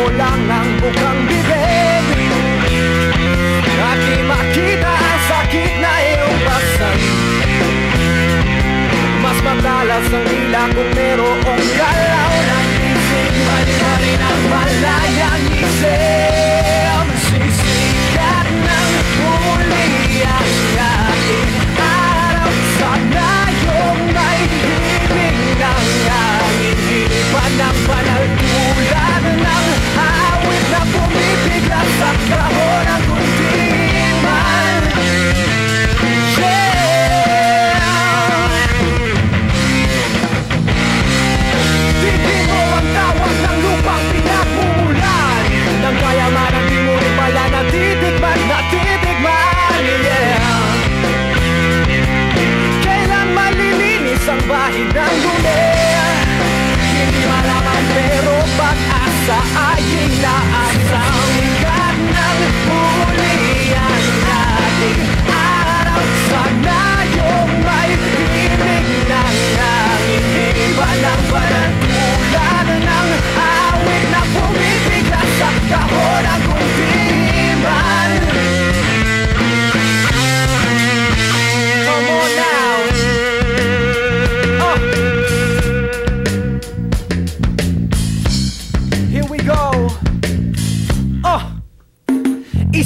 mo lang ang bukang bibig. At di makita ang sakit na iyong pasan Mas matalas ang ila kung merong galang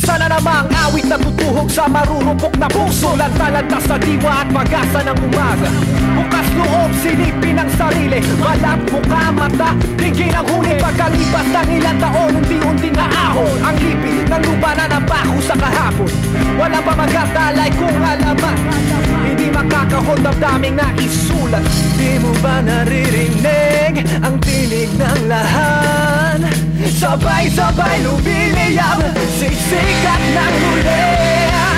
Isa na namang awit na tutuhog sa marurupok na puso. Lanta-lanta sa diwa at mag-asa ng umaga. Bukas loob, silipin ang sarili. Balat, mukha, mata, tingin ang huli. Pagkalipas ng ilang taon, unti-unti na ahon. Ang lipi ng lupa na nabako sa kahapon. Wala pa magatalay kung alaman. Hindi makakahon damdaming na isulat Di mo ba naririnig ang tinig ng lahat? Vorbei, vorbei, nu vine iară Să-i stricat la culea